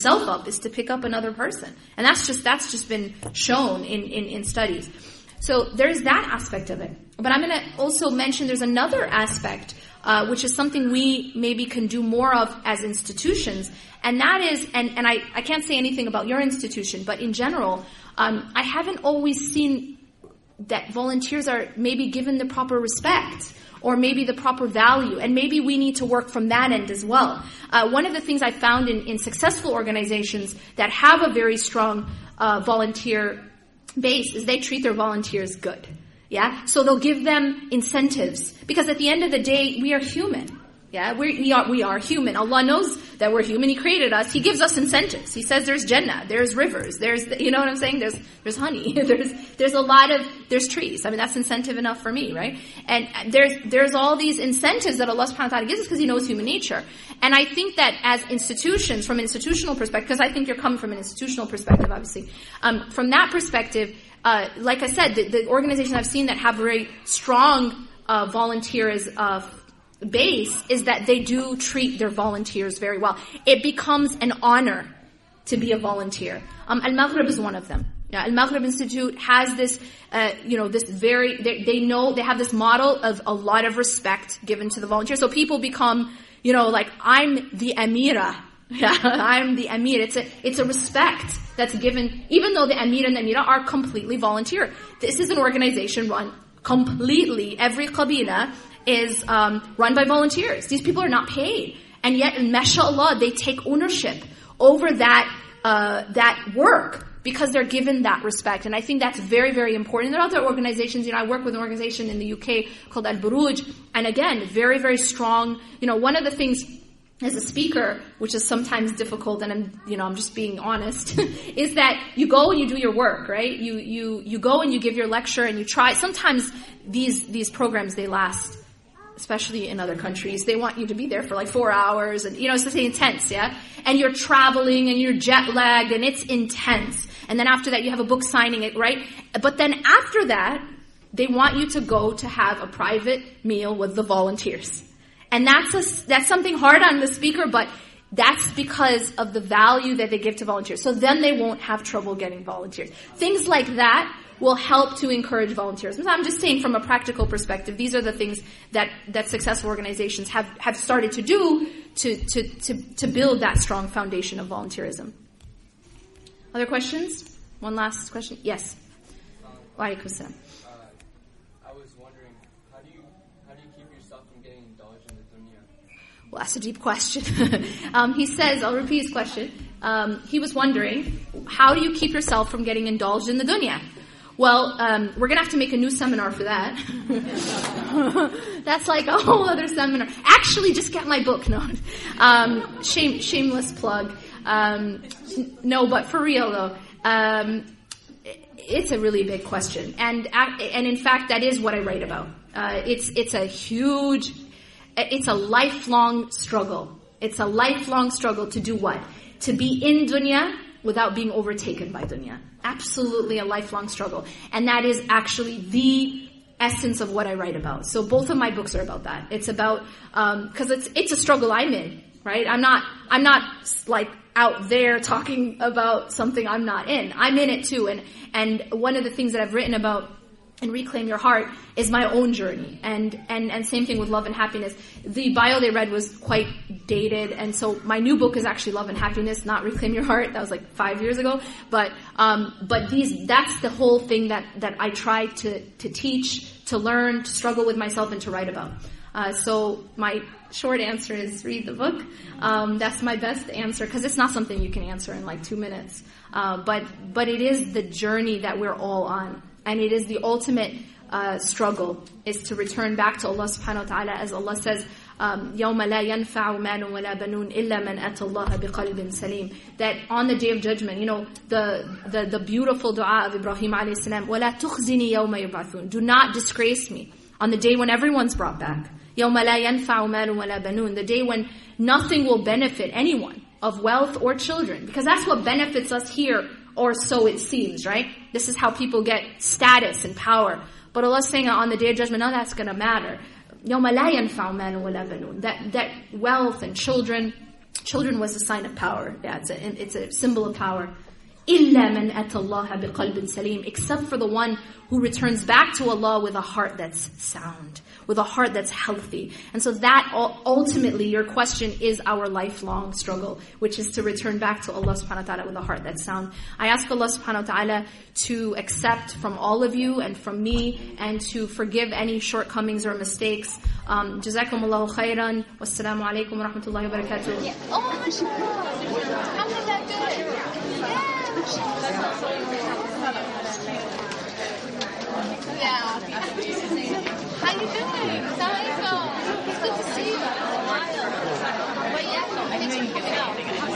yourself up is to pick up another person. And that's just, that's just been shown in, in, in studies. So there's that aspect of it. But I'm going to also mention there's another aspect, uh, which is something we maybe can do more of as institutions. And that is, and, and I, I can't say anything about your institution, but in general, um, I haven't always seen that volunteers are maybe given the proper respect or maybe the proper value. And maybe we need to work from that end as well. Uh, one of the things I found in, in successful organizations that have a very strong uh, volunteer base is they treat their volunteers good. Yeah? So they'll give them incentives. Because at the end of the day, we are human. Yeah, we are, we are human. Allah knows that we're human. He created us. He gives us incentives. He says there's Jannah, there's rivers, there's, you know what I'm saying? There's, there's honey, there's, there's a lot of, there's trees. I mean, that's incentive enough for me, right? And there's, there's all these incentives that Allah subhanahu wa ta'ala gives us because He knows human nature. And I think that as institutions, from an institutional perspective, because I think you're coming from an institutional perspective, obviously, um, from that perspective, uh, like I said, the, the, organizations I've seen that have very strong uh, volunteers uh, base is that they do treat their volunteers very well. It becomes an honor to be a volunteer. Um, Al Maghrib is one of them. Yeah, Al Maghrib Institute has this, uh, you know, this very, they, they, know, they have this model of a lot of respect given to the volunteers. So people become, you know, like, I'm the Amira. Yeah, I'm the Amir. It's a, it's a respect that's given, even though the Amir and the Amira are completely volunteer. This is an organization run completely, every qabila is um, run by volunteers. These people are not paid. And yet, in mashallah, they take ownership over that, uh, that work because they're given that respect. And I think that's very, very important. There are other organizations, you know, I work with an organization in the UK called Al Buruj, and again, very, very strong. You know, one of the things as a speaker, which is sometimes difficult, and I'm, you know, I'm just being honest, is that you go and you do your work, right? You, you, you go and you give your lecture and you try. Sometimes these, these programs, they last especially in other countries, they want you to be there for like four hours and, you know, it's just intense, yeah? And you're traveling and you're jet lagged and it's intense. And then after that you have a book signing it, right? But then after that, they want you to go to have a private meal with the volunteers. And that's a, that's something hard on the speaker, but that's because of the value that they give to volunteers. So then they won't have trouble getting volunteers. Things like that will help to encourage volunteers. I'm just saying from a practical perspective, these are the things that, that successful organizations have, have started to do to, to, to, to build that strong foundation of volunteerism. Other questions? One last question? Yes. Um, uh, I was wondering, how do you, how do you keep yourself from getting indulged in the dunya? Well, that's a deep question. um, he says, I'll repeat his question. Um, he was wondering, how do you keep yourself from getting indulged in the dunya? Well, um, we're gonna have to make a new seminar for that. That's like a whole other seminar. Actually, just get my book. No, um, shame, shameless plug. Um, no, but for real though, um, it's a really big question, and and in fact, that is what I write about. Uh, it's it's a huge, it's a lifelong struggle. It's a lifelong struggle to do what? To be in dunya without being overtaken by dunya. Absolutely a lifelong struggle. And that is actually the essence of what I write about. So both of my books are about that. It's about, um, cause it's, it's a struggle I'm in, right? I'm not, I'm not like out there talking about something I'm not in. I'm in it too. And, and one of the things that I've written about and reclaim your heart is my own journey. And and and same thing with love and happiness. The bio they read was quite dated and so my new book is actually love and happiness not reclaim your heart. That was like five years ago. But um but these that's the whole thing that that i try to to teach to learn to struggle with myself and to write about. Uh, so my short answer is read the book. Um, that's my best answer because it's not something you can answer in like two minutes. Uh, but but it is the journey that we're all on and it is the ultimate uh, struggle is to return back to Allah subhanahu wa ta'ala as Allah says يوم لا ينفع مال ولا بنون إلا من أتى الله بقلب سليم that on the day of judgment you know the the, the beautiful dua of Ibrahim alayhi salam ولا تخزني يوم يبعثون do not disgrace me on the day when everyone's brought back يوم لا ينفع مال ولا بنون the day when nothing will benefit anyone of wealth or children because that's what benefits us here or so it seems, right? This is how people get status and power. But Allah's saying on the day of judgment, none of that's going to matter. That, that wealth and children children was a sign of power. Yeah, it's a, it's a symbol of power. إِلَّا مَنْ أَتَى اللَّهَ بِقَلْبٍ سَلِيمٍ Except for the one who returns back to Allah with a heart that's sound, with a heart that's healthy. And so that ultimately, your question is our lifelong struggle, which is to return back to Allah subhanahu wa ta'ala with a heart that's sound. I ask Allah subhanahu wa ta'ala to accept from all of you and from me and to forgive any shortcomings or mistakes. Um, جزاكم الله خيرا والسلام عليكم ورحمة الله وبركاته. Yeah. how you doing? Nice. It's good to see you. But yeah, thanks for coming out.